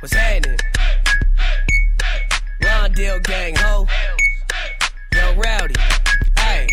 What's happening? Rondale gang, ho. Yo, Rowdy. Hey,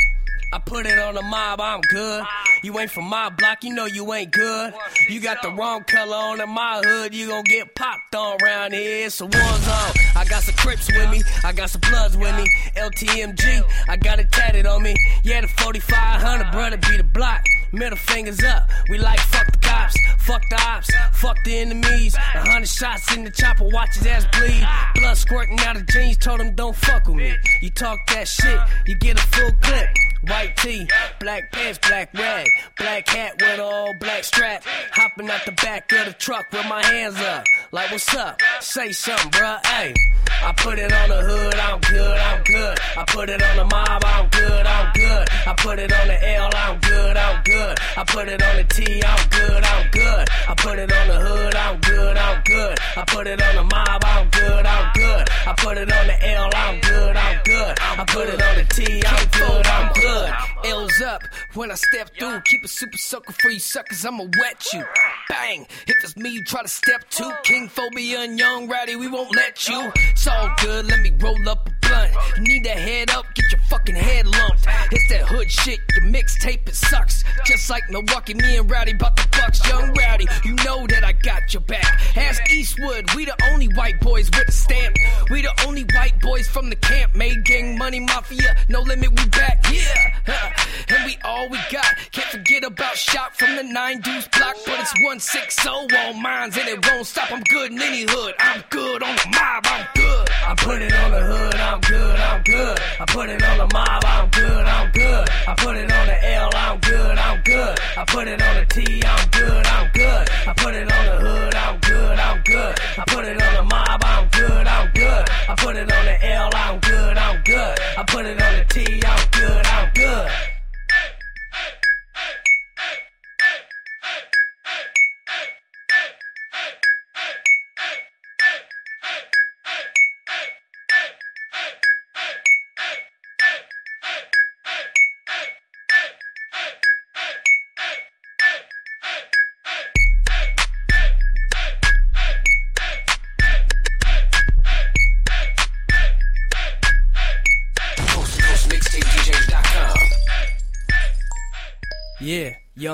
I put it on the mob, I'm good. You ain't from my block, you know you ain't good. You got the wrong color on in my hood, you gon' get popped on around here. So one's on. I got some Crips with me, I got some Bloods with me. LTMG, I got it tatted on me. Yeah, the 4500, brother, be the block. Middle fingers up, we like fuck the cops, fuck the ops, fuck the enemies. A hundred shots in the chopper, watch his ass bleed. Blood squirting out of jeans, told him don't fuck with me. You talk that shit, you get a full clip. White tee, black pants, black rag, black hat with all black strap. Hopping out the back of the truck with my hands up. Like, what's up? Say something, bruh. Hey, I put it on the hood, I'm good, I'm good. I put it on the mob, I'm good, I'm good. I put it on the L, I'm good, I'm good. I put it on the T, I'm good, I'm good. I put it on the hood, I'm good, I'm good. I put it on the mob, I'm good, I'm good. I put it on the L, I'm good, I'm good. I put it on the T, I'm good, I'm good. L's up when I step through. Keep it super sucker for you suckers, I'ma wet you. Bang! If it's me you try to step to, King Phobia and Yung Rowdy, we won't let you. It's all good, let me roll up a blunt. You need to head up, get your fucking head lumped. It's that hood shit, your mixtape it sucks. Just like Milwaukee, me and Rowdy bout the bucks. Yung Rowdy, you know that I got your back. Ask Eastwood, we the only white boys with a stamp. We the only white boys from the camp. Made gang money mafia, no limit, we back. Yeah, and we all we got. Can't forget about shot from the nine dudes block, but it's one six zero on mines and it won't stop. I'm good in any hood. I'm good on the mob. I'm. I put it on the hood, I'm good, I'm good. I put it on the mob, I'm good, I'm good. I put it on the L, I'm good, I'm good. I put it on the T, I'm good, I'm good. I put it on the hood, I'm good, I'm good. I put it on the mob, I'm good, I'm good. I put it on the L, I'm good, I'm good. I put it on the T, Yeah, young.